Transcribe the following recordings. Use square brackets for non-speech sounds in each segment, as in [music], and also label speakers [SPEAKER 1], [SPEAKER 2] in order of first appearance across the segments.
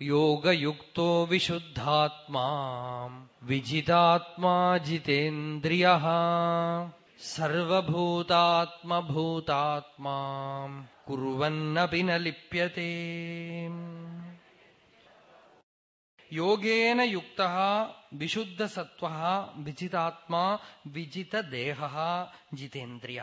[SPEAKER 1] യോഗയുക്തോ വിശുദ്ധാത്മാ വിജിതാത്മാ ജിതേന്ദ്രിയ സർവഭൂതാത്മഭൂതാത്മാ കുറുവന്നപി ന ലിപ്യത്തെ യോഗേന യുക്ത വിശുദ്ധസത്വ വിജിതാത്മാ വിജിതദേഹ ജിതേന്ദ്രിയ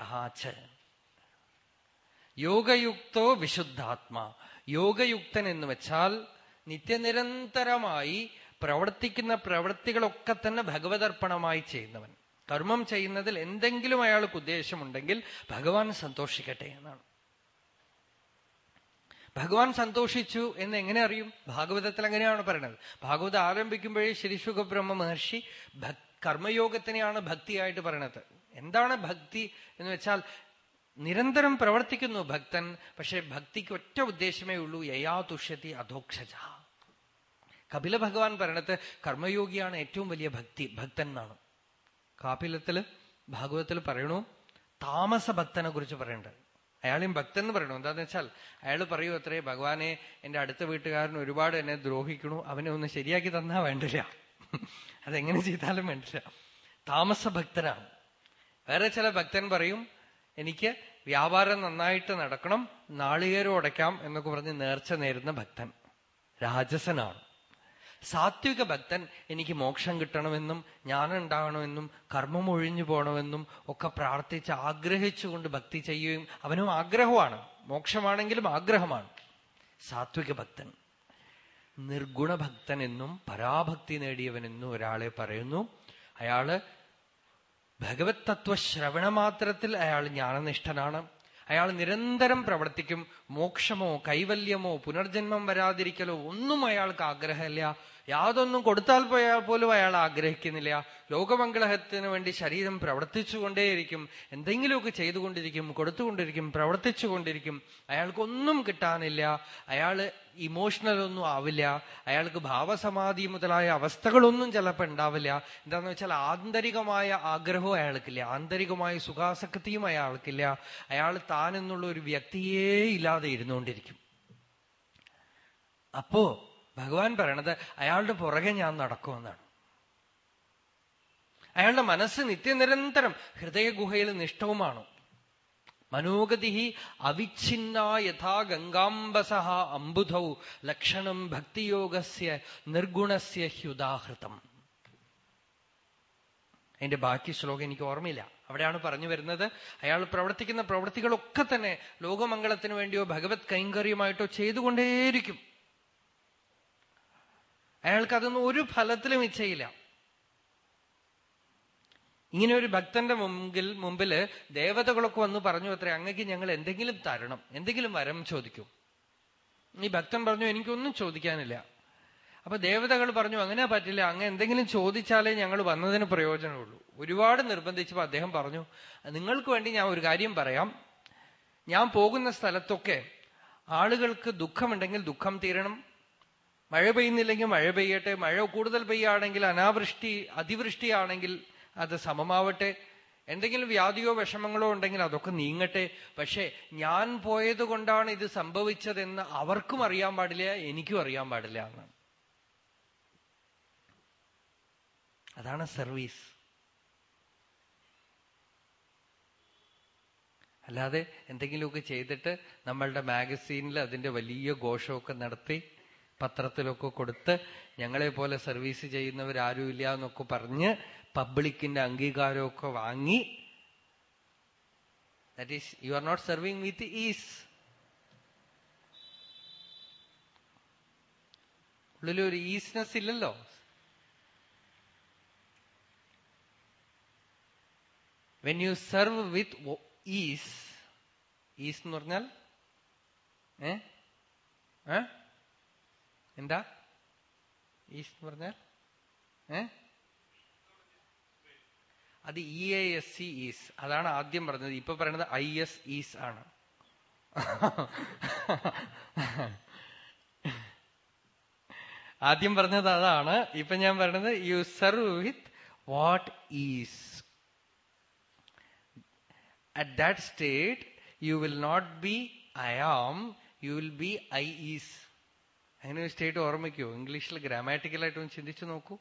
[SPEAKER 1] യോഗയുക്തോ വിശുദ്ധാത്മാ. യോഗയുക്തൻ എന്ന് വെച്ചാൽ നിത്യനിരന്തരമായി പ്രവർത്തിക്കുന്ന പ്രവൃത്തികളൊക്കെ തന്നെ ഭഗവതർപ്പണമായി ചെയ്യുന്നവൻ. കർമ്മം ചെയ്യുന്നതിൽ എന്തെങ്കിലും അയാൾക്ക് ഉദ്ദേശമുണ്ടെങ്കിൽ ഭഗവാൻ സന്തോഷിക്കട്ടെ എന്നാണ്. ഭഗവാൻ സന്തോഷിച്ചു എന്ന് എങ്ങനെ അറിയും? ഭാഗവതത്തിൽ അങ്ങനെയാണ് പറയുന്നത്. ഭാഗവതം ആരംഭിക്കുമ്പോഴേ ശ്രീ സുഖബ്രഹ്മ മഹർഷി കർമ്മയോഗത്തിനെയാണ് ഭക്തിയായിട്ട് പറയണത്. എന്താണ് ഭക്തി എന്ന് വെച്ചാൽ നിരന്തരം പ്രവർത്തിക്കുന്നു ഭക്തൻ പക്ഷെ ഭക്തിക്ക് ഒറ്റ ഉദ്ദേശമേ ഉള്ളൂ. യയാ തുഷ്യത്തി അധോക്ഷജ. കപില ഭഗവാൻ പറയണത് കർമ്മയോഗിയാണ് ഏറ്റവും വലിയ ഭക്തി ഭക്തൻ എന്നാണ് കാപിലത്തിൽ ഭാഗവതത്തിൽ പറയണു താമസ ഭക്തനെ കുറിച്ച് പറയണ്ടത് അയാളെയും ഭക്തൻ എന്ന് പറയണു. എന്താന്ന് വെച്ചാൽ അയാൾ പറയൂ അത്രേ ഭഗവാനെ എന്റെ അടുത്ത വീട്ടുകാരൻ ഒരുപാട് എന്നെ ദ്രോഹിക്കണു അവനെ ഒന്ന് ശരിയാക്കി തന്നാ വേണ്ടില്ല. അതെങ്ങനെ ചെയ്താലും വേണ്ടില്ല. താമസ ഭക്തനാണ്. വേറെ ചില ഭക്തൻ പറയും എനിക്ക് വ്യാപാരം നന്നായിട്ട് നടക്കണം നാളികേരം ഉടയ്ക്കാം എന്നൊക്കെ പറഞ്ഞ് നേർച്ച നേരുന്ന ഭക്തൻ. രാജസനാണ്. സാത്വിക ഭക്തൻ എനിക്ക് മോക്ഷം കിട്ടണമെന്നും ജ്ഞാനം ഉണ്ടാകണമെന്നും കർമ്മം ഒഴിഞ്ഞു പോകണമെന്നും ഒക്കെ പ്രാർത്ഥിച്ച് ആഗ്രഹിച്ചുകൊണ്ട് ഭക്തി ചെയ്യുകയും അവനും ആഗ്രഹമാണ്. മോക്ഷമാണെങ്കിലും ആഗ്രഹമാണ്. സാത്വിക ഭക്തൻ. നിർഗുണ ഭക്തൻ എന്നും പരാഭക്തി നേടിയവനെന്നും ഒരാളെ പറയുന്നു. അയാൾ ഭഗവത് തത്വ തത്വശ്രവണ മാത്രത്തിൽ അയാൾ ജ്ഞാനനിഷ്ഠനാണ്. അയാൾ നിരന്തരം പ്രവർത്തിക്കും. മോക്ഷമോ കൈവല്യമോ പുനർജന്മം വരാതിരിക്കലോ ഒന്നും അയാൾക്ക് ആഗ്രഹമില്ല. യാതൊന്നും കൊടുത്താൽ പോയാൽ പോലും അയാൾ ആഗ്രഹിക്കുന്നില്ല. ലോകമംഗളഹത്തിന് വേണ്ടി ശരീരം പ്രവർത്തിച്ചുകൊണ്ടേയിരിക്കും. എന്തെങ്കിലുമൊക്കെ ചെയ്തുകൊണ്ടിരിക്കും കൊടുത്തുകൊണ്ടിരിക്കും പ്രവർത്തിച്ചുകൊണ്ടിരിക്കും. അയാൾക്കൊന്നും കിട്ടാനില്ല. അയാൾ ഇമോഷണൽ ഒന്നും ആവില്ല. അയാൾക്ക് ഭാവസമാധി മുതലായ അവസ്ഥകളൊന്നും ചിലപ്പോൾ ഉണ്ടാവില്ല. എന്താന്ന് വെച്ചാൽ ആന്തരികമായ ആഗ്രഹവും അയാൾക്കില്ല. ആന്തരികമായ സുഖാസക്തിയും അയാൾക്കില്ല. അയാൾ താൻ എന്നുള്ള ഒരു വ്യക്തിയേ ഇല്ലാതെ ഇരുന്നുകൊണ്ടിരിക്കും. അപ്പോ ഭഗവാൻ പറയണത് അയാളുടെ പുറകെ ഞാൻ നടക്കുമെന്നാണ്. അയാളുടെ മനസ്സ് നിത്യനിരന്തരം ഹൃദയഗുഹയിൽ നിഷ്ഠവുമാണ്. മനോഗതി അവിഛിന്ന യഥാ ഗംഗാംബസ അംബുധൗ ലക്ഷണം ഭക്തിയോഗസ്യ നിർഗുണസ്യ ഹ്യുദാഹൃതം. അതിന്റെ ബാക്കി ശ്ലോകം എനിക്ക് ഓർമ്മയില്ല. അവിടെയാണ് പറഞ്ഞു വരുന്നത് അയാൾ പ്രവർത്തിക്കുന്ന പ്രവൃത്തികളൊക്കെ തന്നെ ലോകമംഗളത്തിന് വേണ്ടിയോ ഭഗവത് കൈങ്കര്യമായിട്ടോ ചെയ്തുകൊണ്ടേയിരിക്കും. അയാൾക്ക് അതൊന്നും ഒരു ഫലത്തിലും ഇച്ഛയില്ല. ഇങ്ങനെ ഒരു ഭക്തന്റെ മുമ്പിൽ മുമ്പിൽ ദേവതകളൊക്കെ വന്ന് പറഞ്ഞു അത്ര അങ്ങക്ക് ഞങ്ങൾ എന്തെങ്കിലും തരണം എന്തെങ്കിലും വരം ചോദിക്കും. ഈ ഭക്തൻ പറഞ്ഞു എനിക്കൊന്നും ചോദിക്കാനില്ല. അപ്പൊ ദേവതകൾ പറഞ്ഞു അങ്ങനെ പറ്റില്ല അങ്ങ് എന്തെങ്കിലും ചോദിച്ചാലേ ഞങ്ങൾ വന്നതിന് പ്രയോജനമുള്ളൂ. ഒരുപാട് നിർബന്ധിച്ചപ്പോ അദ്ദേഹം പറഞ്ഞു നിങ്ങൾക്ക് വേണ്ടി ഞാൻ ഒരു കാര്യം പറയാം. ഞാൻ പോകുന്ന സ്ഥലത്തൊക്കെ ആളുകൾക്ക് ദുഃഖമുണ്ടെങ്കിൽ ദുഃഖം തീരണം. മഴ പെയ്യുന്നില്ലെങ്കിൽ മഴ പെയ്യട്ടെ മഴ കൂടുതൽ പെയ്യാണെങ്കിൽ അനാവൃഷ്ടി അതിവൃഷ്ടിയാണെങ്കിൽ അത് സമമാവട്ടെ. എന്തെങ്കിലും വ്യാധിയോ വിഷമങ്ങളോ ഉണ്ടെങ്കിൽ അതൊക്കെ നീങ്ങട്ടെ. പക്ഷെ ഞാൻ പോയത് കൊണ്ടാണ് ഇത് സംഭവിച്ചതെന്ന് അവർക്കും അറിയാൻ പാടില്ല എനിക്കും അറിയാൻ പാടില്ല എന്നാണ്. അതാണ് സർവീസ്. അല്ലാതെ എന്തെങ്കിലുമൊക്കെ ചെയ്തിട്ട് നമ്മളുടെ മാഗസീനിൽ അതിന്റെ വലിയ ഘോഷമൊക്കെ നടത്തി പത്രത്തിലൊക്കെ കൊടുത്ത് ഞങ്ങളെ പോലെ സർവീസ് ചെയ്യുന്നവരാരുമില്ല എന്നൊക്കെ പറഞ്ഞ് പബ്ലിക്കിന്റെ അംഗീകാരമൊക്കെ വാങ്ങി. That is you are not serving with ease ഉള്ളിലൊരു ഈസ്നെസ് ഇല്ലല്ലോ. When you serve with ease ease എന്ന് പറഞ്ഞാൽ ഏ? എന്താ? ഈസ് എന്ന് പറഞ്ഞാൽ? ഏ? അത് E A S E ease അതാണ് ആദ്യം പറഞ്ഞത്. ഇപ്പൊ പറയുന്നത് ഐ എസ് ഈസ് ആണ്. ആദ്യം പറഞ്ഞത് അതാണ്. ഇപ്പൊ ഞാൻ പറയുന്നത് you serve with what is at that state you will not be I am you will be I is അങ്ങനെ ഒരു സ്റ്റേറ്റ് ഓർമ്മിക്കൂ. ഇംഗ്ലീഷിൽ ഗ്രാമാറ്റിക്കലായിട്ട് ഒന്ന് ചിന്തിച്ചു നോക്കൂ.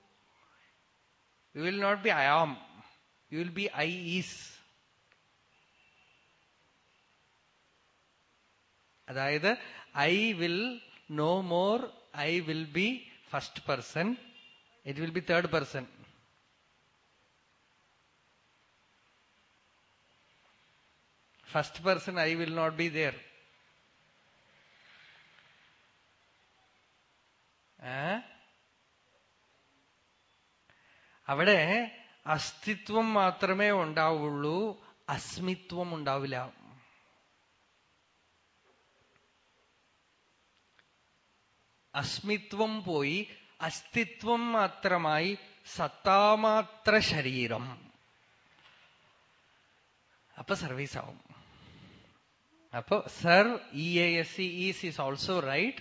[SPEAKER 1] You will not be I am you will be I is അതായത് I will no more I will be first person it will be third person first person I will not be there അവിടെ അസ്തിത്വം മാത്രമേ ഉണ്ടാവുള്ളൂ അസ്മിത്വം ഉണ്ടാവില്ല. അസ്മിത്വം പോയി അസ്തിത്വം മാത്രമായി സത്താമാത്ര ശരീരം. അപ്പൊ സർവീസ് ആവും. അപ്പൊ sir E A S E ease is also right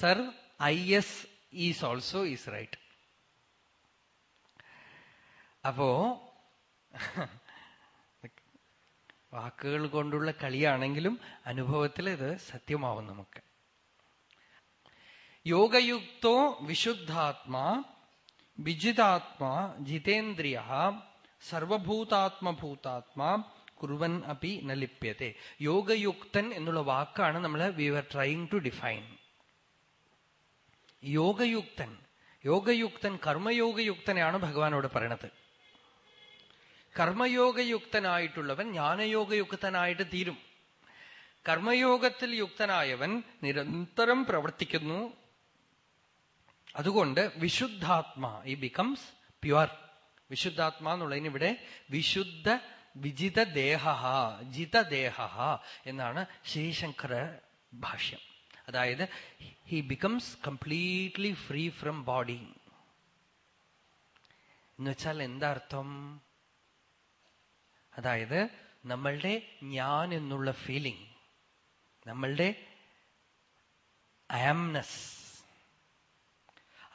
[SPEAKER 1] sir I S is also is right അപ്പോ [laughs] വാക്കുകൾ കൊണ്ടുള്ള കളിയാണെങ്കിലും അനുഭവത്തിൽ ഇത് സത്യമാവും നമുക്ക്. യോഗയുക്തോ വിശുദ്ധാത്മാ വിജിതാത്മാ ജിതേന്ദ്രിയ സർവഭൂതാത്മഭൂതാത്മാ കുറുവൻ അപ്പി ന ലിപ്യത്തെ യോഗയുക്തൻ എന്നുള്ള വാക്കാണ് നമ്മൾ we are trying to define യോഗയുക്തൻ. യോഗയുക്തൻ കർമ്മയോഗയുക്തനെയാണ് ഭഗവാനോട് പറയണത്. കർമ്മയോഗയുക്തനായിട്ടുള്ളവൻ ജ്ഞാനയോഗയുക്തനായിട്ട് തീരും. കർമ്മയോഗത്തിൽ യുക്തനായവൻ നിരന്തരം പ്രവർത്തിക്കുന്നു. അതുകൊണ്ട് വിശുദ്ധാത്മാ ഈ ബിക്കംസ് പ്യുവർ വിശുദ്ധാത്മാ എന്നുള്ളതിനിവിടെ വിശുദ്ധ വിജിതദേഹ ജിതദേഹ എന്നാണ് ശ്രീശങ്കര ഭാഷ്യം. അതായത് he becomes completely free from body എന്നുവെച്ചാൽ എന്താ അർത്ഥം അതായത് നമ്മളുടെ ഞാൻ എന്നുള്ള ഫീലിംഗ് നമ്മളുടെ ആംനസ്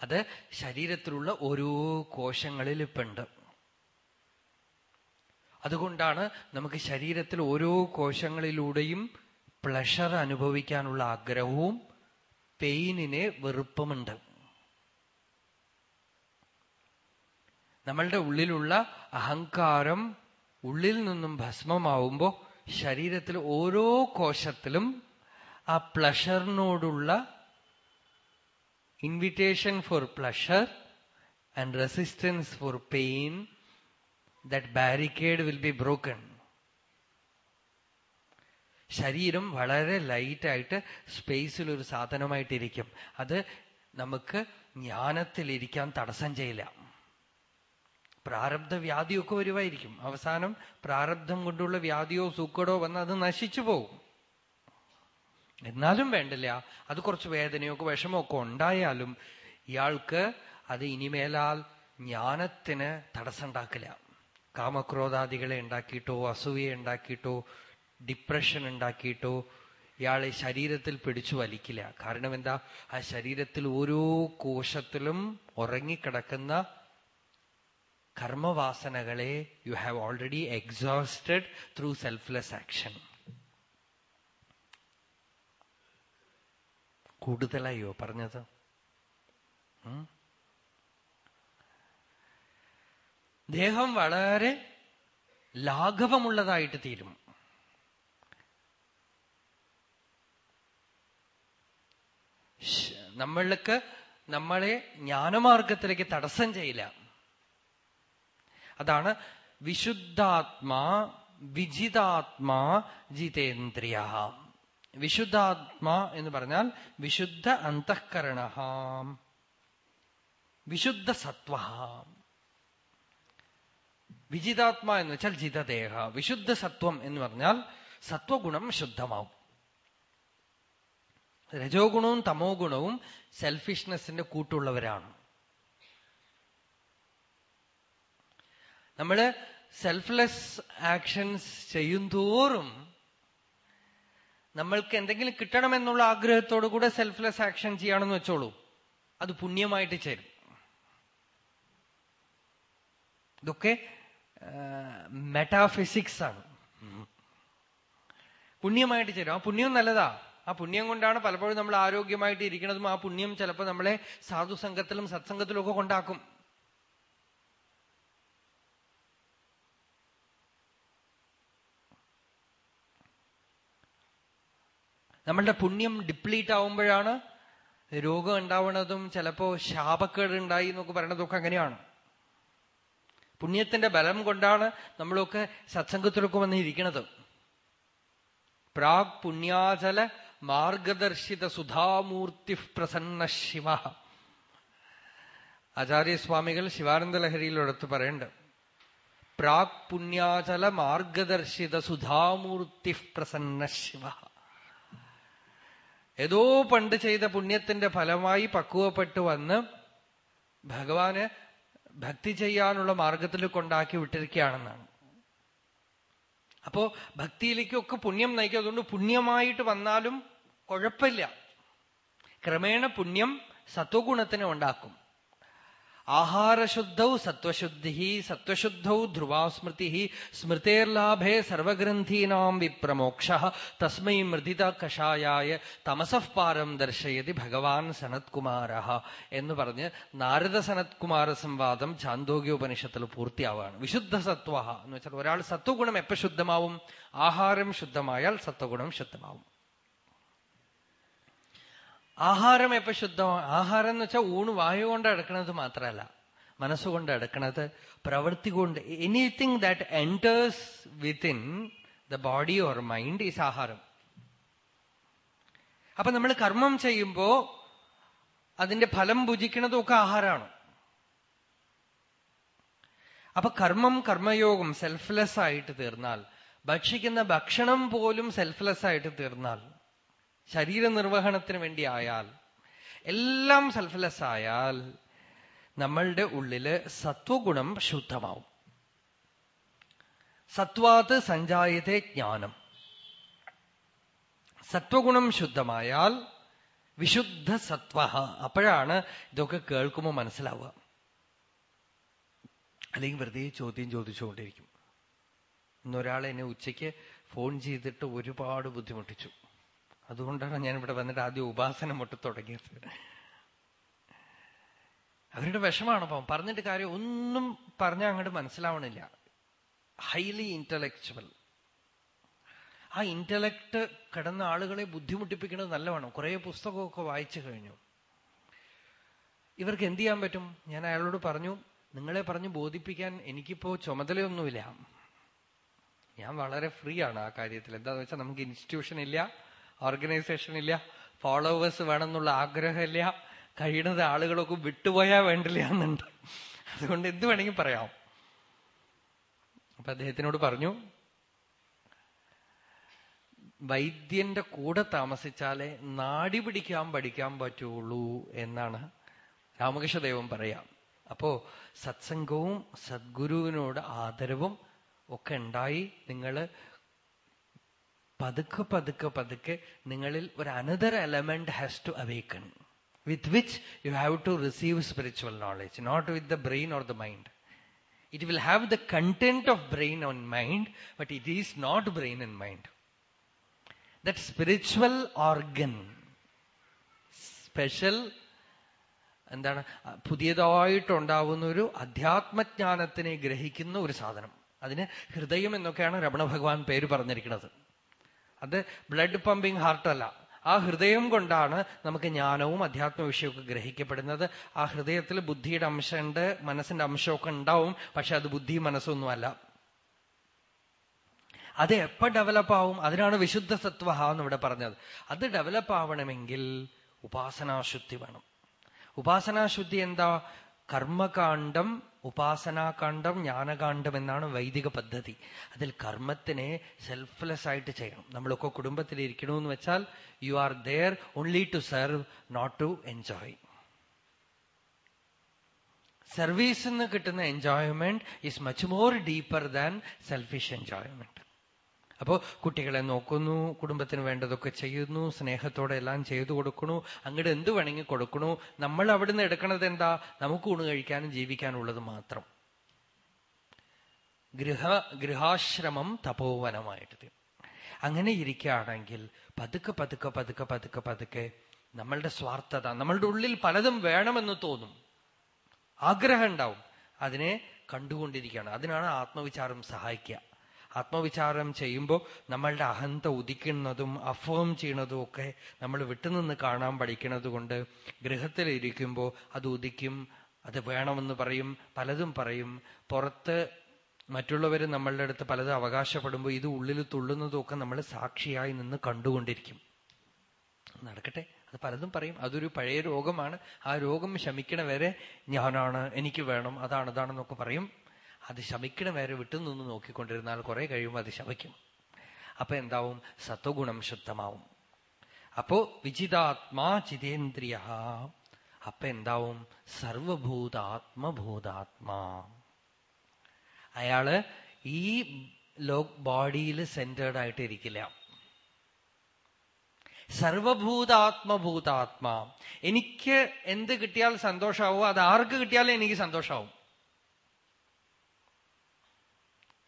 [SPEAKER 1] അത് ശരീരത്തിലുള്ള ഓരോ കോശങ്ങളിൽ ഇപ്പുണ്ട് അതുകൊണ്ടാണ് നമുക്ക് ശരീരത്തിൽ ഓരോ കോശങ്ങളിലൂടെയും പ്ലഷർ അനുഭവിക്കാനുള്ള ആഗ്രഹവും പെയിനിനെ വെറുപ്പുമുണ്ട് നമ്മളുടെ ഉള്ളിലുള്ള അഹങ്കാരം ഉള്ളിൽ നിന്നും ഭസ്മമാവുമ്പോൾ ശരീരത്തിൽ ഓരോ കോശത്തിലും ആ പ്ലഷറിനോടുള്ള invitation for pleasure and resistance for pain that barricade will be broken. ശരീരം വളരെ ലൈറ്റായിട്ട് സ്പേസിൽ ഒരു സാധനമായിട്ടിരിക്കും. അത് നമുക്ക് ജ്ഞാനത്തിലിരിക്കാൻ തടസ്സം ചെയ്യില്ല. പ്രാരബ്ധ വ്യാധിയൊക്കെ വരുവായിരിക്കും. അവസാനം പ്രാരബ്ധം കൊണ്ടുള്ള വ്യാധിയോ സൂക്കടോ വന്ന് അത് നശിച്ചു പോകും. എന്നാലും വേണ്ടില്ല. അത് കുറച്ച് വേദനയൊക്കെ വിഷമമൊക്കെ ഉണ്ടായാലും ഇയാൾക്ക് അത് ഇനിമേലാൽ ജ്ഞാനത്തിന് തടസ്സമുണ്ടാക്കില്ല. കാമക്രോധാദികളെ ഉണ്ടാക്കിയിട്ടോ അസൂയെ ഉണ്ടാക്കിയിട്ടോ ഡിപ്രഷൻ ഉണ്ടാക്കിയിട്ടോ ഇയാളെ ശരീരത്തിൽ പിടിച്ചു വലിക്കില്ല. കാരണം എന്താ? ആ ശരീരത്തിൽ ഓരോ കോശത്തിലും ഉറങ്ങിക്കിടക്കുന്ന കർമ്മവാസനകളെ you have already exhausted through selfless action കൂടുതലായോ പറഞ്ഞത്? ദേഹം വളരെ ലാഘവമുള്ളതായിട്ട് തീരും. നമ്മൾക്ക് നമ്മളെ ജ്ഞാനമാർഗത്തിലേക്ക് തടസ്സം ചെയ്യില്ല. അതാണ് വിശുദ്ധാത്മാ വിജിതാത്മാ ജിതേന്ദ്രിയ. വിശുദ്ധാത്മാ എന്ന് പറഞ്ഞാൽ വിശുദ്ധ അന്തഃകരണ വിശുദ്ധ സത്വ. വിജിതാത്മാ എന്ന് വെച്ചാൽ ജിതദേഹ. വിശുദ്ധ സത്വം എന്ന് പറഞ്ഞാൽ സത്വഗുണം ശുദ്ധമാവും. രജോ ഗുണവും തമോ ഗുണവും സെൽഫിഷ്നെസിന്റെ കൂട്ടുള്ളവരാണ്. നമ്മൾ സെൽഫ്ലെസ് ആക്ഷൻസ് ചെയ്യുന്തോറും നമ്മൾക്ക് എന്തെങ്കിലും കിട്ടണമെന്നുള്ള ആഗ്രഹത്തോടു കൂടെ സെൽഫ്ലെസ് ആക്ഷൻ ചെയ്യണമെന്ന് വെച്ചോളൂ. അത് പുണ്യമായിട്ട് ചേരും. ഇതൊക്കെ മെറ്റാഫിസിക്സ് ആണ്. പുണ്യമായിട്ട് ചേരും. ആ പുണ്യം നല്ലതാ. ആ പുണ്യം കൊണ്ടാണ് പലപ്പോഴും നമ്മൾ ആരോഗ്യമായിട്ട് ഇരിക്കുന്നതും ആ പുണ്യം ചിലപ്പോൾ നമ്മളെ സാധുസംഘത്തിലും സത്സംഗത്തിലും ഒക്കെ കൊണ്ടാക്കും. നമ്മളുടെ പുണ്യം ഡിപ്ലീറ്റ് ആവുമ്പോഴാണ് രോഗം ഉണ്ടാവുന്നതും ചിലപ്പോ ശാപക്കേട് ഉണ്ടായി എന്നൊക്കെ പറയണതൊക്കെ അങ്ങനെയാണ്. പുണ്യത്തിന്റെ ബലം കൊണ്ടാണ് നമ്മളൊക്കെ സത്സംഗത്തിലൊക്കെ വന്നിരിക്കുന്നത് പ്രാഗ് പുണ്യാചല മാർഗദർശിത സുധാമൂർത്തി പ്രസന്ന ശിവ. ആചാര്യസ്വാമികൾ ശിവാനന്ദ പറയണ്ട് പ്രാക് പുണ്യാചല മാർഗദർശിത സുധാമൂർത്തി പ്രസന്ന ശിവ. ഏതോ പണ്ട് ചെയ്ത പുണ്യത്തിന്റെ ഫലമായി പക്വപ്പെട്ടു വന്ന് ഭഗവാന് ഭക്തി ചെയ്യാനുള്ള മാർഗത്തിൽ കൊണ്ടാക്കി വിട്ടിരിക്കുകയാണെന്നാണ്. അപ്പോ ഭക്തിയിലേക്കൊക്കെ പുണ്യം നയിക്കും. അതുകൊണ്ട് പുണ്യമായിട്ട് വന്നാലും കുഴപ്പമില്ല. ക്രമേണ പുണ്യം സത്വഗുണത്തിനെ ഉണ്ടാക്കും. ആഹാരശുദ്ധൗ സത്വശുദ്ധി സത്വശുദ്ധൗ ധ്രുവാസ്മൃതി സ്മൃതേർലാഭേ സർവഗ്രന്ഥീനാം വിപ്രമോക്ഷ തസ്മൈ മൃദിത കഷായായ തമസഃ പാരം ദർശയതി ഭഗവാൻ സനത്കുമാര എന്ന് പറഞ്ഞ് നാരദ സനത്കുമാര സംവാദം ചാന്തോഗ്യോപനിഷത്തിൽ പൂർത്തിയാവുകയാണ് വിശുദ്ധ സത്വ എന്ന് വെച്ചാൽ ഒരാൾ സത്വഗുണം എപ്പോ ശുദ്ധമാവും? ആഹാരം ശുദ്ധമായാൽ സത്വഗുണം ശുദ്ധമാവും. ആഹാരം എപ്പോ ശുദ്ധമാണ് ആഹാരം എന്ന് വെച്ചാൽ ഊണ് വായു കൊണ്ട് എടുക്കുന്നത് മാത്രമല്ല മനസ്സുകൊണ്ട് എടുക്കുന്നത് പ്രവൃത്തി കൊണ്ട്. Anything that enters within the body or mind is ആഹാരം. അപ്പൊ നമ്മൾ കർമ്മം ചെയ്യുമ്പോ അതിന്റെ ഫലം ഭുജിക്കുന്നതും ഒക്കെ ആഹാരമാണ്. അപ്പൊ കർമ്മം കർമ്മയോഗം സെൽഫ്ലെസ് ആയിട്ട് തീർന്നാൽ ഭക്ഷിക്കുന്ന ഭക്ഷണം പോലും സെൽഫ്ലെസ് ആയിട്ട് തീർന്നാൽ ശരീര നിർവഹണത്തിന് വേണ്ടി ആയാൽ എല്ലാം സെൽഫ്ലെസ് ആയാൽ നമ്മളുടെ ഉള്ളിൽ സത്വഗുണം ശുദ്ധമാവും. സത്വാത് സഞ്ചായത്തെ ജ്ഞാനം. സത്വഗുണം ശുദ്ധമായാൽ വിശുദ്ധ സത്വ. അപ്പോഴാണ് ഇതൊക്കെ കേൾക്കുമ്പോൾ മനസ്സിലാവുക. അല്ലെങ്കിൽ വെറുതെ ചോദ്യം ചോദിച്ചുകൊണ്ടിരിക്കും. ഇന്നൊരാൾ എന്നെ ഉച്ചയ്ക്ക് ഫോൺ ചെയ്തിട്ട് ഒരുപാട് ബുദ്ധിമുട്ടിച്ചു. അതുകൊണ്ടാണ് ഞാൻ ഇവിടെ വന്നിട്ട് ആദ്യം ഉപാസന മുട്ട് തുടങ്ങിയത്. അവരുടെ വിഷമാണ് അപ്പം? പറഞ്ഞിട്ട് കാര്യം ഒന്നും പറഞ്ഞാൽ അങ്ങോട്ട് മനസ്സിലാവണില്ല. ഹൈലി ഇന്റലക്ച്വൽ ആ ഇന്റലക്ട് കിടന്ന ആളുകളെ ബുദ്ധിമുട്ടിപ്പിക്കുന്നത് നല്ലവണ്ണം. കുറേ പുസ്തകമൊക്കെ വായിച്ചു കഴിഞ്ഞു. ഇവർക്ക് എന്ത് ചെയ്യാൻ പറ്റും? ഞാൻ അയാളോട് പറഞ്ഞു നിങ്ങളെ പറഞ്ഞു ബോധിപ്പിക്കാൻ എനിക്കിപ്പോ ചുമതലയൊന്നുമില്ല. ഞാൻ വളരെ ഫ്രീ ആണ് ആ കാര്യത്തിൽ. എന്താന്ന് വെച്ചാൽ നമുക്ക് ഇൻസ്റ്റിറ്റ്യൂഷൻ ഇല്ല. ഓർഗനൈസേഷൻ ഇല്ല. ഫോളോവേഴ്സ് വേണമെന്നുള്ള ആഗ്രഹമില്ല. കഴിയുന്നത് ആളുകളൊക്കെ വിട്ടുപോയാൽ വേണ്ടില്ല എന്നുണ്ട്. അതുകൊണ്ട് എന്ത് വേണമെങ്കിൽ പറയാം. അപ്പൊ അദ്ദേഹത്തിനോട് പറഞ്ഞു വൈദ്യന്റെ കൂടെ താമസിച്ചാലേ നാടി പിടിക്കാൻ പഠിക്കാൻ പറ്റുള്ളൂ എന്നാണ് രാമകൃഷ്ണദേവൻ പറയാം. അപ്പോ സത്സംഗവും സദ്ഗുരുവിനോട് ആദരവും ഒക്കെ ഉണ്ടായി. നിങ്ങൾ പതുക്കെ പതുക്കെ പതുക്കെ നിങ്ങളിൽ ഒരു another element has to awaken with which you have to receive spiritual knowledge not with the brain or the mind it will have the content of brain on mind but it is not brain and mind that spiritual organ special എന്താണ് പുതിയതായിട്ടുണ്ടാവുന്ന ഒരു അധ്യാത്മജ്ഞാനത്തിനെ ഗ്രഹിക്കുന്ന ഒരു സാധനം. അതിന് ഹൃദയം എന്നൊക്കെയാണ് രമണ ഭഗവാൻ പേര് പറഞ്ഞിരിക്കുന്നത്. അത് ബ്ലഡ് പമ്പിങ് ഹാർട്ടല്ല ആ ഹൃദയം കൊണ്ടാണ് നമുക്ക് ജ്ഞാനവും അധ്യാത്മ വിഷയവും ഗ്രഹിക്കപ്പെടുന്നത്. ആ ഹൃദയത്തിൽ ബുദ്ധിയുടെ അംശമുണ്ട് മനസ്സിന്റെ അംശമൊക്കെ ഉണ്ടാവും പക്ഷെ അത് ബുദ്ധി മനസ്സൊന്നുമല്ല അത് എപ്പോ ഡെവലപ്പ് ആവും? അതിനാണ് വിശുദ്ധ സത്വഹ എന്ന് ഇവിടെ പറഞ്ഞത്. അത് ഡെവലപ്പ് ആവണമെങ്കിൽ ഉപാസനാശുദ്ധി വേണം. ഉപാസനാശുദ്ധി എന്താ? കർമ്മകാന്ഡം ഉപാസനാകാന്ഡം ജ്ഞാനകാന്ഡം എന്നാണ് വൈദിക പദ്ധതി. അതിൽ കർമ്മത്തിനെ സെൽഫ്ലെസ് ആയിട്ട് ചെയ്യണം. നമ്മളൊക്കെ കുടുംബത്തിൽ ഇരിക്കണമെന്ന് വെച്ചാൽ you are there only to serve not to enjoy സർവീസിൽ നിന്ന് കിട്ടുന്ന enjoyment is much more deeper than selfish enjoyment അപ്പോ കുട്ടികളെ നോക്കുന്നു കുടുംബത്തിന് വേണ്ടതൊക്കെ ചെയ്യുന്നു സ്നേഹത്തോടെ എല്ലാം ചെയ്തു കൊടുക്കണു അങ്ങോട്ട് എന്ത് വേണമെങ്കിൽ കൊടുക്കണു നമ്മൾ അവിടുന്ന് എടുക്കണത് എന്താ? നമുക്ക് ഊണ് കഴിക്കാനും ജീവിക്കാനുള്ളത് മാത്രം. ഗൃഹ ഗൃഹാശ്രമം തപോവനമായിട്ട് അങ്ങനെ ഇരിക്കുകയാണെങ്കിൽ പതുക്കെ പതുക്കെ പതുക്കെ പതുക്കെ പതുക്കെ നമ്മളുടെ സ്വാർത്ഥത നമ്മളുടെ ഉള്ളിൽ പലതും വേണമെന്ന് തോന്നും. ആഗ്രഹം ഉണ്ടാവും. അതിനെ കണ്ടുകൊണ്ടിരിക്കുകയാണ്. അതിനാണ് ആത്മവിചാരം സഹായിക്കുക. ആത്മവിചാരം ചെയ്യുമ്പോൾ നമ്മളുടെ അഹന്ത ഉദിക്കുന്നതും അഫേം ചെയ്യണതും ഒക്കെ നമ്മൾ വിട്ടുനിന്ന് കാണാൻ പഠിക്കുന്നത് കൊണ്ട് ഗൃഹത്തിലിരിക്കുമ്പോൾ അത് ഉദിക്കും അത് വേണമെന്ന് പറയും പലതും പറയും. പുറത്ത് മറ്റുള്ളവർ നമ്മളുടെ അടുത്ത് പലതും അവകാശപ്പെടുമ്പോൾ ഇത് ഉള്ളിൽ തുള്ളുന്നതൊക്കെ നമ്മൾ സാക്ഷിയായി നിന്ന് കണ്ടുകൊണ്ടിരിക്കും. നടക്കട്ടെ അത് പലതും പറയും. അതൊരു പഴയ രോഗമാണ്. ആ രോഗം ശമിക്കണ വരെ ഞാനാണ് എനിക്ക് വേണം അതാണ് ഇതാണെന്നൊക്കെ പറയും. അത് ശമിക്കണ വരെ വിട്ടുനിന്ന് നോക്കിക്കൊണ്ടിരുന്നാൽ കുറെ കഴിയുമ്പോൾ അത് ശമിക്കും. അപ്പൊ എന്താവും? സത്വഗുണം ശുദ്ധമാവും. അപ്പോ വിജിതാത്മാ ചിതേന്ദ്രിയ. അപ്പൊ എന്താവും? സർവഭൂതാത്മഭൂതാത്മാ അയാൾ ഈ ലോ ബോഡിയിൽ സെന്റേർഡ് ആയിട്ട് ഇരിക്കില്ല. സർവഭൂതാത്മഭൂതാത്മാ എനിക്ക് എന്ത് കിട്ടിയാൽ സന്തോഷമാവോ അത് ആർക്ക് കിട്ടിയാലും എനിക്ക് സന്തോഷമാവും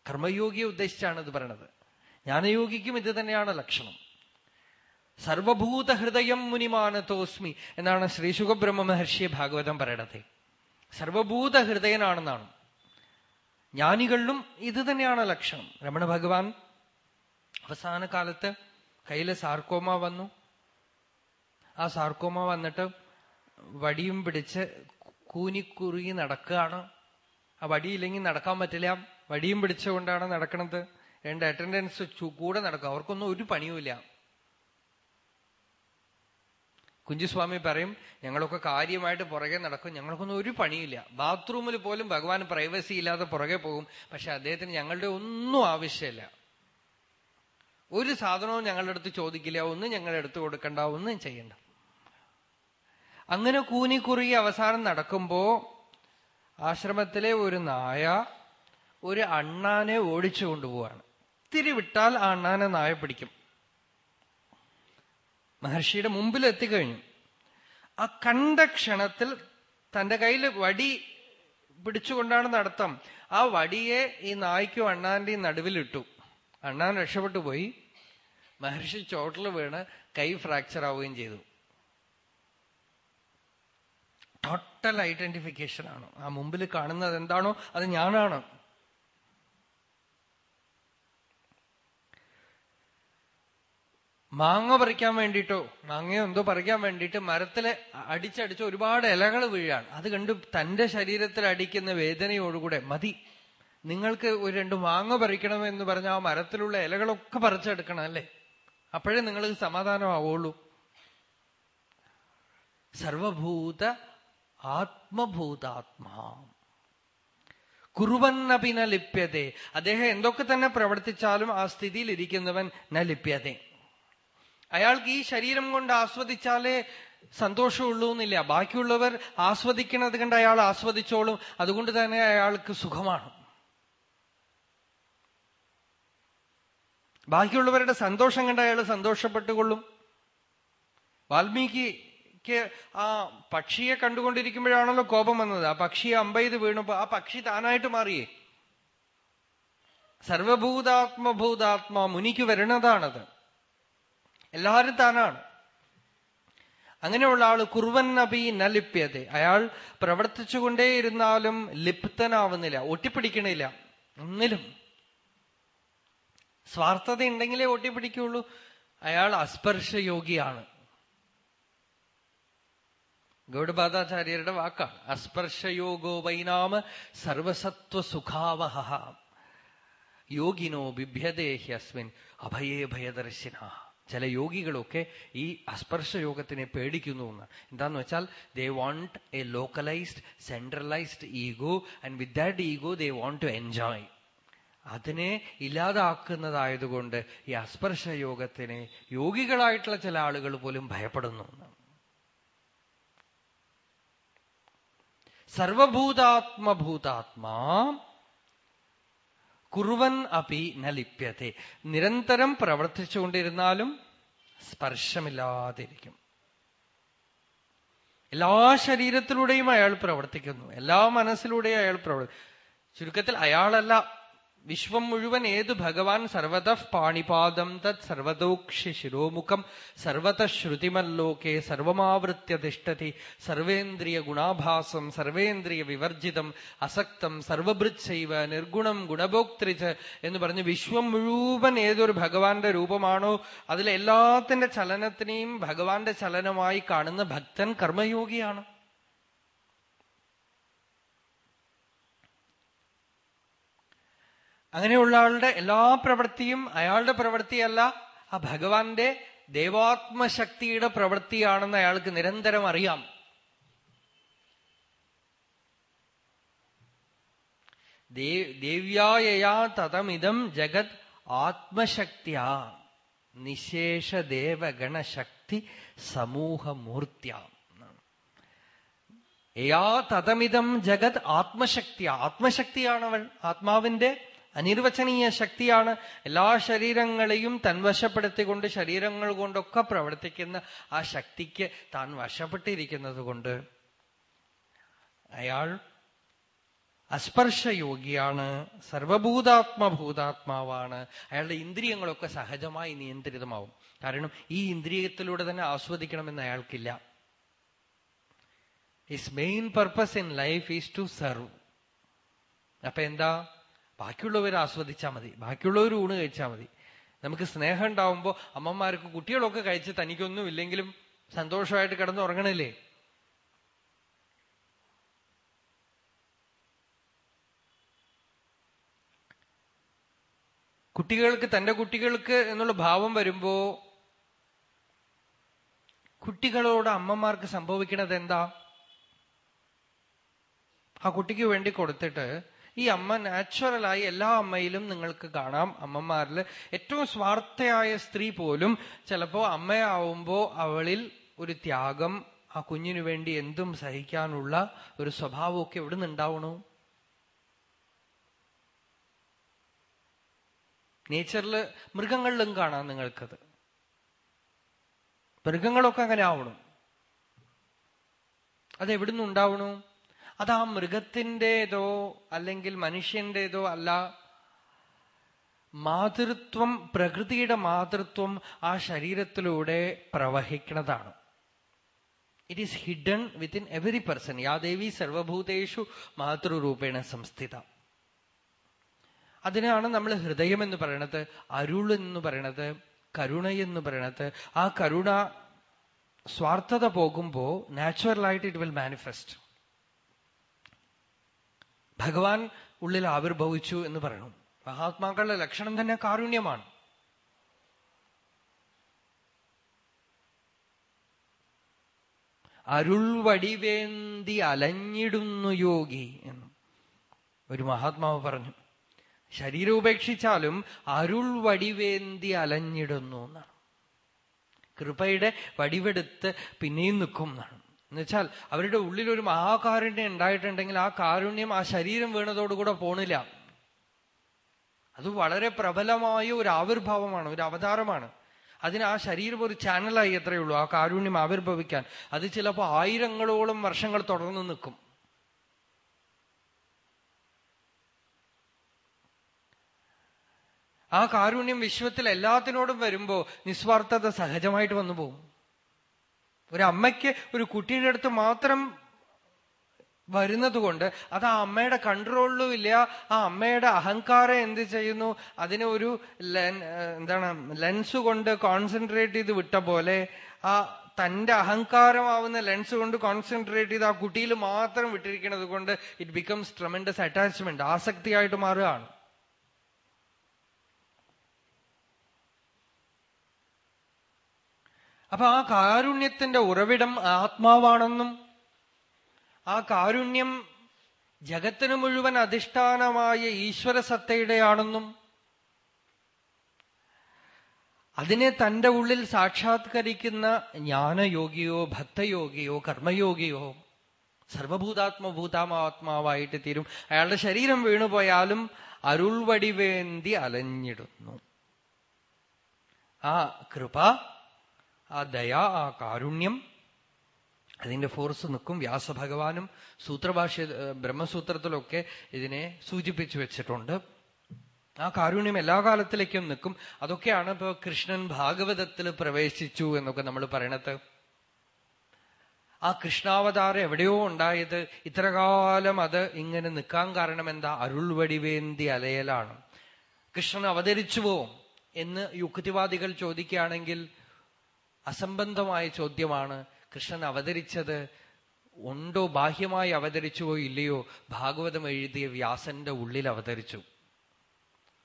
[SPEAKER 1] കർമ്മയോഗിയെ ഉദ്ദേശിച്ചാണ് ഇത് പറയണത്. ജ്ഞാനയോഗിക്കും ഇത് തന്നെയാണ് ലക്ഷണം. സർവഭൂത ഹൃദയം മുനിമാനത്തോസ്മി എന്നാണ് ശ്രീ സുഖബ്രഹ്മ മഹർഷി ഭാഗവതം പറയണത്. സർവഭൂത ഹൃദയനാണെന്നാണ് ജ്ഞാനികളിലും ഇത് തന്നെയാണ് ലക്ഷണം. രമണ ഭഗവാൻ അവസാന കാലത്ത് കയ്യിലെ സാർക്കോമ വന്നു. ആ സാർക്കോമ വന്നിട്ട് വടിയും പിടിച്ച് കൂനിക്കുറുകി നടക്കുകയാണ്. ആ വടിയില്ലെങ്കിൽ നടക്കാൻ പറ്റില്ല. വടിയും പിടിച്ചുകൊണ്ടാണ് നടക്കുന്നത് രണ്ട് അറ്റൻഡൻസ് കൂടെ നടക്കും. അവർക്കൊന്നും ഒരു പണിയുമില്ല കുഞ്ചുസ്വാമി പറയും ഞങ്ങളൊക്കെ കാര്യമായിട്ട് പുറകെ നടക്കും. ഞങ്ങൾക്കൊന്നും ഒരു പണിയില്ല ബാത്റൂമിൽ പോലും ഭഗവാൻ പ്രൈവസി ഇല്ലാതെ പുറകെ പോകും. പക്ഷെ അദ്ദേഹത്തിന് ഞങ്ങളുടെ ഒന്നും ആവശ്യമില്ല. ഒരു സാധനവും ഞങ്ങളുടെ അടുത്ത് ചോദിക്കില്ല. ഒന്നും ഞങ്ങളുടെ അടുത്ത് കൊടുക്കണ്ട. ഒന്നും ചെയ്യണ്ട. അങ്ങനെ കൂനിക്കുറുകി അവസാനം നടക്കുമ്പോ ആശ്രമത്തിലെ ഒരു നായ ഒരു അണ്ണാനെ ഓടിച്ചു കൊണ്ടുപോവാണ്. ഇത്തിരി വിട്ടാൽ ആ അണ്ണാനെ നായ പിടിക്കും. മഹർഷിയുടെ മുമ്പിൽ എത്തിക്കഴിഞ്ഞു ആ കണ്ട ക്ഷണത്തിൽ തന്റെ കയ്യിൽ വടി പിടിച്ചുകൊണ്ടാണ് നടത്തം ആ വടിയെ ഈ നായ്ക്കും അണ്ണാന്റെയും നടുവിലിട്ടു. അണ്ണാൻ രക്ഷപ്പെട്ടു പോയി. മഹർഷി ചോട്ടിൽ വീണ് കൈ ഫ്രാക്ചർ ആവുകയും ചെയ്തു. ടോട്ടൽ ഐഡന്റിഫിക്കേഷൻ ആണ്. ആ മുമ്പിൽ കാണുന്നത് എന്താണോ അത് ഞാനാണ്. മാങ്ങ പറിക്കാൻ വേണ്ടിയിട്ടോ മാങ്ങയോ എന്തോ പറിക്കാൻ വേണ്ടിയിട്ട് മരത്തിൽ അടിച്ചടിച്ച് ഒരുപാട് ഇലകൾ വീഴാണ്. അത് കണ്ട് തന്റെ ശരീരത്തിൽ അടിക്കുന്ന വേദനയോടുകൂടെ മതി നിങ്ങൾക്ക് ഒരു രണ്ട് മാങ്ങ പറിക്കണം എന്ന് പറഞ്ഞ ആ മരത്തിലുള്ള ഇലകളൊക്കെ പറിച്ചെടുക്കണം അല്ലേ? അപ്പോഴേ നിങ്ങൾക്ക് സമാധാനമാവുള്ളൂ. സർവഭൂത ആത്മഭൂതാത്മാ. കുറുവന്നപി ന ലിപ്യതേ. അദ്ദേഹം എന്തൊക്കെ തന്നെ പ്രവർത്തിച്ചാലും ആ സ്ഥിതിയിൽ ഇരിക്കുന്നവൻ ന ലിപ്യതേ. അയാൾക്ക് ഈ ശരീരം കൊണ്ട് ആസ്വദിച്ചാലേ സന്തോഷമുള്ളൂ എന്നില്ല. ബാക്കിയുള്ളവർ ആസ്വദിക്കണത് കണ്ട് അയാൾ ആസ്വദിച്ചോളും. അതുകൊണ്ട് തന്നെ അയാൾക്ക് സുഖമാണ്. ബാക്കിയുള്ളവരുടെ സന്തോഷം കണ്ട് അയാൾ സന്തോഷപ്പെട്ടുകൊള്ളും. വാൽമീകിക്ക് ആ പക്ഷിയെ കണ്ടുകൊണ്ടിരിക്കുമ്പോഴാണല്ലോ കോപം വന്നത്. ആ പക്ഷി അമ്പെയ്ത് വീണപ്പോ ആ പക്ഷി താനായിട്ട് മാറിയേ സർവഭൂതാത്മഭൂതാത്മാ മുനിക്ക് വരുന്നതാണത്. എല്ലാവരും താനാണ്. അങ്ങനെയുള്ള ആൾ കുറുവൻ നബി ന നലിപ്യത. അയാൾ പ്രവർത്തിച്ചുകൊണ്ടേയിരുന്നാലും ലിപ്തനാവുന്നില്ല ഒട്ടിപ്പിടിക്കണില്ല. ഒന്നിലും. സ്വാർത്ഥത ഉണ്ടെങ്കിലേ ഒട്ടിപ്പിടിക്കുള്ളൂ. അയാൾ അസ്പർശയോഗിയാണ്. ഗൗഡപാദാചാര്യരുടെ വാക്കാണ്. അസ്പർശയോഗോ വൈനാമ സർവസത്വ സുഖാവഹ യോഗിനോ ബിഭ്യദേഹ്യസ്മിൻ അഭയേ ഭയദർശിന. ചില യോഗികളൊക്കെ ഈ അസ്പർശ യോഗത്തിനെ പേടിക്കുന്നു എന്ന്. എന്താന്ന് വെച്ചാൽ they want a localised centralised ego and with that ego they want to enjoy അതിനെ ഇല്ലാതാക്കുന്നതായതുകൊണ്ട് ഈ അസ്പർശ യോഗത്തിനെ യോഗികളായിട്ടുള്ള ചില ആളുകൾ പോലും ഭയപ്പെടുന്നു സർവഭൂതാത്മഭൂതാത്മാ കുറുവൻ അപി നലിപ്യതേ നിരന്തരം പ്രവർത്തിച്ചുകൊണ്ടിരുന്നാലും സ്പർശമില്ലാതിരിക്കും. എല്ലാ ശരീരത്തിലൂടെയും അയാൾ പ്രവർത്തിക്കുന്നു. എല്ലാ മനസ്സിലൂടെയും അയാൾ പ്രവർത്തി ചുരുക്കത്തിൽ അയാളല്ല വിശ്വം മുഴുവൻ ഏത് ഭഗവാൻ സർവത പാണിപാദം തത് സർവതോക്ഷി ശിരോമുഖം സർവത ശ്രുതിമല്ലോകെ സർവമാവൃത്യ തിഷ്ടതി സർവേന്ദ്രിയ ഗുണാഭാസം സർവേന്ദ്രിയ വിവർജിതം അസക്തം സർവഭൃത്സൈവ നിർഗുണം ഗുണഭോക്തൃച്ച് എന്ന് പറഞ്ഞ് വിശ്വം മുഴുവൻ ഏതൊരു ഭഗവാന്റെ രൂപമാണോ അതിലെല്ലാത്തിന്റെ ചലനത്തിനെയും ഭഗവാന്റെ ചലനമായി കാണുന്ന ഭക്തൻ കർമ്മയോഗിയാണ്. അങ്ങനെയുള്ള ആളുടെ എല്ലാ പ്രവൃത്തിയും അയാളുടെ പ്രവൃത്തിയല്ല ആ ഭഗവാന്റെ ദേവാത്മശക്തിയുടെ പ്രവൃത്തിയാണെന്ന് അയാൾക്ക് നിരന്തരം അറിയാം. ദേവ്യായയാ തതമിതം ജഗത് ആത്മശക്തിയ നിശേഷ ദേവഗണശക്തി സമൂഹമൂർത്തിയ. യാ തതമിതം ജഗത് ആത്മശക്തി ആത്മശക്തിയാണവൾ ആത്മാവിന്റെ അനിർവചനീയ ശക്തിയാണ്. എല്ലാ ശരീരങ്ങളെയും തൻവശപ്പെടുത്തിക്കൊണ്ട് ശരീരങ്ങൾ കൊണ്ടൊക്കെ പ്രവർത്തിക്കുന്ന ആ ശക്തിക്ക് താൻ വശപ്പെട്ടിരിക്കുന്നത് കൊണ്ട് അയാൾ അസ്പർശയോഗിയാണ് സർവഭൂതാത്മഭൂതാത്മാവാണ്. അയാളുടെ ഇന്ദ്രിയങ്ങളൊക്കെ സഹജമായി നിയന്ത്രിതമാവും. കാരണം ഈ ഇന്ദ്രിയത്തിലൂടെ തന്നെ ആസ്വദിക്കണമെന്ന് അയാൾക്കില്ല. His main purpose in life is to serve അപ്പൊ എന്താ? ബാക്കിയുള്ളവർ ആസ്വദിച്ചാൽ മതി. ബാക്കിയുള്ളവർ ഊണ് കഴിച്ചാൽ മതി. നമുക്ക് സ്നേഹം ഉണ്ടാവുമ്പോൾ അമ്മമാർക്ക് കുട്ടികളൊക്കെ കഴിച്ച് തനിക്കൊന്നും ഇല്ലെങ്കിലും സന്തോഷമായിട്ട് കിടന്ന് ഉറങ്ങണില്ലേ? കുട്ടികൾക്ക് തന്റെ കുട്ടികൾക്ക് എന്നുള്ള ഭാവം വരുമ്പോ കുട്ടികളോട് അമ്മമാർക്ക് സംഭവിക്കണത് എന്താ? ആ കുട്ടിക്ക് വേണ്ടി കൊടുത്തിട്ട് ഈ അമ്മ നാച്ചുറലായി എല്ലാ അമ്മയിലും നിങ്ങൾക്ക് കാണാം. അമ്മമാരിൽ ഏറ്റവും സ്വാർത്ഥയായ സ്ത്രീ പോലും ചിലപ്പോ അമ്മയാവുമ്പോ അവളിൽ ഒരു ത്യാഗം ആ കുഞ്ഞിനു വേണ്ടി എന്തും സഹിക്കാനുള്ള ഒരു സ്വഭാവമൊക്കെ എവിടെ നിന്നുണ്ടാവണു നേച്ചറിൽ മൃഗങ്ങളിലും കാണാം നിങ്ങൾക്കത്. മൃഗങ്ങളൊക്കെ അങ്ങനെ ആവണം. അതെവിടുന്ന് ഉണ്ടാവണു? അത് ആ മൃഗത്തിന്റെതോ അല്ലെങ്കിൽ മനുഷ്യന്റേതോ അല്ല മാതൃത്വം പ്രകൃതിയുടെ മാതൃത്വം ആ ശരീരത്തിലൂടെ പ്രവഹിക്കുന്നതാണ്. It is hidden within every person യാ ദേവി സർവഭൂതേഷു മാതൃരൂപേണ സംസ്ഥിത. അതിനാണ് നമ്മൾ ഹൃദയം എന്ന് പറയണത് അരുൾ എന്ന് പറയണത് കരുണ എന്ന് പറയണത്. ആ കരുണ സ്വാർത്ഥത പോകുമ്പോ നാച്ചുറലായിട്ട് ഇറ്റ് വിൽ മാനിഫെസ്റ്റ് ഭഗവാൻ ഉള്ളിൽ ആവിർഭവിച്ചു എന്ന് പറയണം. മഹാത്മാക്കളുടെ ലക്ഷണം തന്നെ കാരുണ്യമാണ്. അരുൾ വടിവേന്തി അലഞ്ഞിടുന്നു യോഗി എന്ന് ഒരു മഹാത്മാവ് പറഞ്ഞു. ശരീരം ഉപേക്ഷിച്ചാലും അരുൾ വടിവേന്തി അലഞ്ഞിടുന്നു എന്നാണ്. കൃപയുടെ വടിവെടുത്ത് പിന്നെയും നിൽക്കും എന്നാണ്. എന്നുവെച്ചാൽ അവരുടെ ഉള്ളിൽ ഒരു മഹാകാരുണ്യം ഉണ്ടായിട്ടുണ്ടെങ്കിൽ ആ കാരുണ്യം ആ ശരീരം വീണതോടുകൂടെ പോണില്ല. അത് വളരെ പ്രബലമായ ഒരു ആവിർഭാവമാണ് ഒരു അവതാരമാണ്. അതിന് ആ ശരീരം ഒരു ചാനലായി എത്രയേ ഉള്ളൂ ആ കാരുണ്യം ആവിർഭവിക്കാൻ. അത് ചിലപ്പോൾ ആയിരങ്ങളോളം വർഷങ്ങൾ തുടർന്ന് നിൽക്കും. ആ കാരുണ്യം വിശ്വത്തിൽ എല്ലാത്തിനോടും വരുമ്പോ നിസ്വാർത്ഥത സഹജമായിട്ട് വന്നു പോകും. ഒരു അമ്മയ്ക്ക് ഒരു കുട്ടിയുടെ അടുത്ത് മാത്രം വരുന്നത് കൊണ്ട് അത് ആ അമ്മയുടെ കൺട്രോളിലും ഇല്ല. ആ അമ്മയുടെ അഹങ്കാരം എന്ത് ചെയ്യുന്നു? അതിനെ ഒരു എന്താണ് ലെൻസ് കൊണ്ട് കോൺസെൻട്രേറ്റ് ചെയ്ത് വിട്ട പോലെ ആ തന്റെ അഹങ്കാരമാവുന്ന ലെൻസ് കൊണ്ട് കോൺസെൻട്രേറ്റ് ചെയ്ത് ആ കുട്ടിയിൽ മാത്രം വിട്ടിരിക്കുന്നത് കൊണ്ട് ഇറ്റ് ബിക്കംസ് ട്രമെൻഡസ് അറ്റാച്ച്മെന്റ് ആസക്തിയായിട്ട് മാറുകയാണ്. അപ്പൊ ആ കാരുണ്യത്തിന്റെ ഉറവിടം ആത്മാവാണെന്നും ആ കാരുണ്യം ജഗത്തിന് മുഴുവൻ അധിഷ്ഠാനമായ ഈശ്വര സത്തയുടെയാണെന്നും അതിനെ തന്റെ ഉള്ളിൽ സാക്ഷാത്കരിക്കുന്ന ജ്ഞാനയോഗിയോ ഭക്തയോഗിയോ കർമ്മയോഗിയോ സർവഭൂതാത്മഭൂതാമാത്മാവായിട്ട് തീരും. അയാളുടെ ശരീരം വീണുപോയാലും അരുൾവടിവേന്തി അലഞ്ഞിടുന്നു. ആ കൃപ ആ ദയ ആ കാരുണ്യം. അതിന്റെ ഫോഴ്സ് നിൽക്കും. വ്യാസഭഗവാനും സൂത്രഭാഷ ബ്രഹ്മസൂത്രത്തിലൊക്കെ ഇതിനെ സൂചിപ്പിച്ചു വെച്ചിട്ടുണ്ട്. ആ കാരുണ്യം എല്ലാ കാലത്തിലേക്കും നിൽക്കും. അതൊക്കെയാണ് ഇപ്പൊ കൃഷ്ണൻ ഭാഗവതത്തിൽ പ്രവേശിച്ചു എന്നൊക്കെ നമ്മൾ പറയണത്. ആ കൃഷ്ണാവതാരം എവിടെയോ ഉണ്ടായത്. ഇത്രകാലം അത് ഇങ്ങനെ നിൽക്കാൻ കാരണം എന്താ? അരുൾവടിവേന്തി അലയലാണ്. കൃഷ്ണൻ അവതരിച്ചു പോവും എന്ന് യുക്തിവാദികൾ ചോദിക്കുകയാണെങ്കിൽ അസംബന്ധമായ ചോദ്യമാണ് കൃഷ്ണൻ അവതരിച്ചത് ഉണ്ടോ? ബാഹ്യമായി അവതരിച്ചുവോ ഇല്ലയോ? ഭാഗവതം എഴുതിയ വ്യാസന്റെ ഉള്ളിൽ അവതരിച്ചു.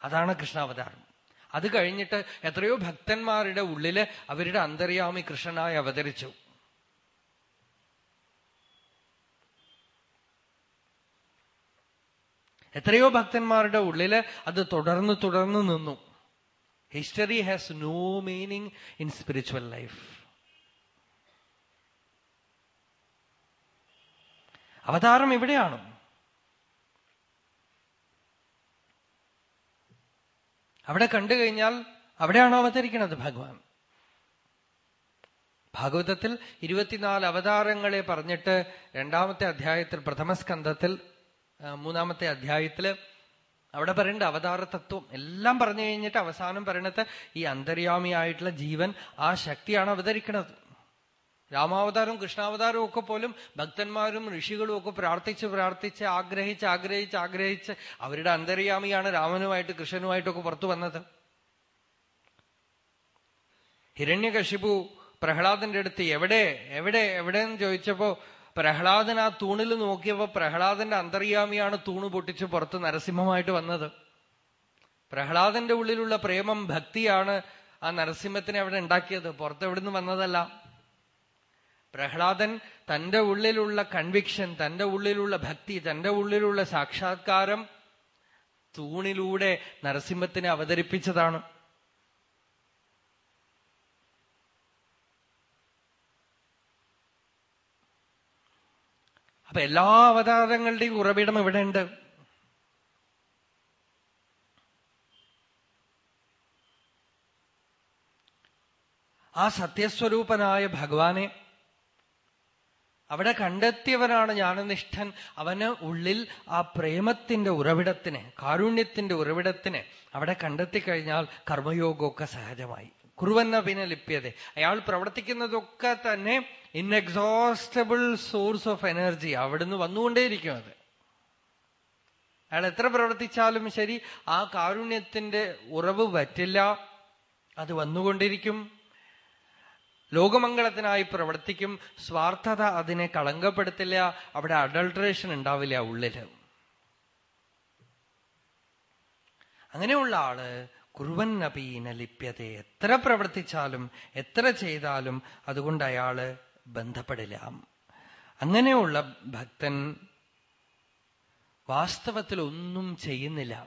[SPEAKER 1] അതാണ് കൃഷ്ണാവതാരം. അത് കഴിഞ്ഞിട്ട് എത്രയോ ഭക്തന്മാരുടെ ഉള്ളിൽ അവരുടെ അന്തര്യാമി കൃഷ്ണനായി അവതരിച്ചു. എത്രയോ ഭക്തന്മാരുടെ ഉള്ളിൽ അത് തുടർന്ന് തുടർന്ന് നിന്നു. History has no meaning in spiritual life അവതാരം എവിടെയാണ് അവിടെ കണ്ടു കഴിഞ്ഞാൽ അവിടെയാണോ അവതരിക്കുന്നത് ഭഗവാൻ? ഭാഗവതത്തിൽ ഇരുപത്തിനാല് അവതാരങ്ങളെ പറഞ്ഞിട്ട് രണ്ടാമത്തെ അധ്യായത്തിൽ പ്രഥമസ്കന്ധത്തിൽ മൂന്നാമത്തെ അധ്യായത്തിൽ അവിടെ പറയേണ്ട അവതാര തത്വം എല്ലാം പറഞ്ഞു കഴിഞ്ഞിട്ട് അവസാനം പറയണത് ഈ അന്തര്യാമിയായിട്ടുള്ള ജീവൻ ആ ശക്തിയാണ് അവതരിക്കുന്നത് രാമാവതാരവും കൃഷ്ണാവതാരവും ഒക്കെ പോലും ഭക്തന്മാരും ഋഷികളും ഒക്കെ പ്രാർത്ഥിച്ച് പ്രാർത്ഥിച്ച് ആഗ്രഹിച്ച് ആഗ്രഹിച്ച് ആഗ്രഹിച്ച് അവരുടെ അന്തര്യാമിയാണ് രാമനുമായിട്ട് കൃഷ്ണനുമായിട്ടൊക്കെ പുറത്തു വന്നത്. ഹിരണ്യകശിപു പ്രഹ്ലാദന്റെ അടുത്ത് എവിടെ എവിടെ എവിടെ എന്ന് ചോദിച്ചപ്പോ പ്രഹ്ലാദൻ ആ തൂണിൽ നോക്കിയപ്പോ പ്രഹ്ലാദന്റെ അന്തർയാമിയാണ് തൂണ് പൊട്ടിച്ച് പുറത്ത് നരസിംഹമായിട്ട് വന്നത്. പ്രഹ്ലാദന്റെ ഉള്ളിലുള്ള പ്രേമം ഭക്തിയാണ് ആ നരസിംഹത്തിനെ അവിടെ ഉണ്ടാക്കിയത്. പുറത്തെവിടുന്ന് വന്നതല്ല. പ്രഹ്ലാദൻ തന്റെ ഉള്ളിലുള്ള കൺവിക്ഷൻ തന്റെ ഉള്ളിലുള്ള ഭക്തി തന്റെ ഉള്ളിലുള്ള സാക്ഷാത്കാരം തൂണിലൂടെ നരസിംഹത്തിനെ അവതരിപ്പിച്ചതാണ്. അപ്പൊ എല്ലാ അവതാരങ്ങളുടെയും ഉറവിടം ഇവിടെ ഉണ്ട് ആ സത്യസ്വരൂപനായ ഭഗവാനെ അവിടെ കണ്ടെത്തിയവനാണ് ജ്ഞാനനിഷ്ഠൻ. അവന് ഉള്ളിൽ ആ പ്രേമത്തിന്റെ ഉറവിടത്തിന് കാരുണ്യത്തിന്റെ ഉറവിടത്തിന് അവിടെ കണ്ടെത്തിക്കഴിഞ്ഞാൽ കർമ്മയോഗമൊക്കെ സഹജമായി. കുറുവന്ന പിന്നെ ലിപ്യത. അയാൾ പ്രവർത്തിക്കുന്നതൊക്കെ തന്നെ ഇൻഎക്സോസ്റ്റബിൾ സോഴ്സ് ഓഫ് എനർജി അവിടുന്ന് വന്നുകൊണ്ടേയിരിക്കും അത്. അയാൾ എത്ര പ്രവർത്തിച്ചാലും ശരി ആ കാരുണ്യത്തിന്റെ ഉറവ് പറ്റില്ല. അത് വന്നുകൊണ്ടിരിക്കും. ലോകമംഗളത്തിനായി പ്രവർത്തിക്കും. സ്വാർത്ഥത അതിനെ കളങ്കപ്പെടുത്തില്ല. അവിടെ അഡൾട്രേഷൻ ഉണ്ടാവില്ല ഉള്ളിൽ. അങ്ങനെയുള്ള ആൾ കുറുവന്നപീന ലിപ്യത എത്ര പ്രവർത്തിച്ചാലും എത്ര ചെയ്താലും അതുകൊണ്ട് അയാൾ ബന്ധപ്പെടില്ല. അങ്ങനെയുള്ള ഭക്തൻ വാസ്തവത്തിൽ ഒന്നും ചെയ്യുന്നില്ല.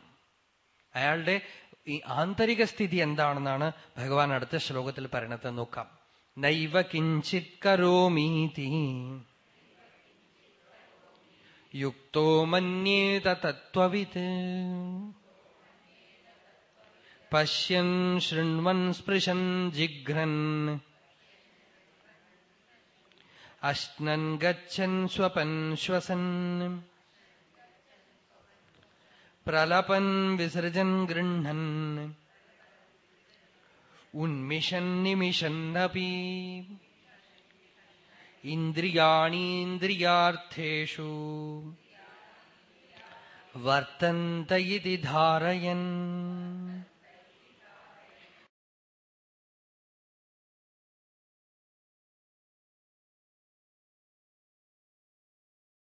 [SPEAKER 1] അയാളുടെ ഈ ആന്തരിക സ്ഥിതി എന്താണെന്നാണ് ഭഗവാൻ അടുത്ത ശ്ലോകത്തിൽ പറയണത് നോക്കാം. നൈവ കിഞ്ചിത് കരോമീതി യുക്തോ മന്യേത തത്വവിത്. पश्यन् शृण्वन् स्पृशन् जिघ्रन्। अश्नन् गच्छन् स्वपन् श्वसन्। प्रलपन् विसृजन् गृह्णन्। उन्मिषन् निमिषन्नपि। इन्द्रियाणीन्द्रियार्थेषु। वर्तन्त इति धारयन्।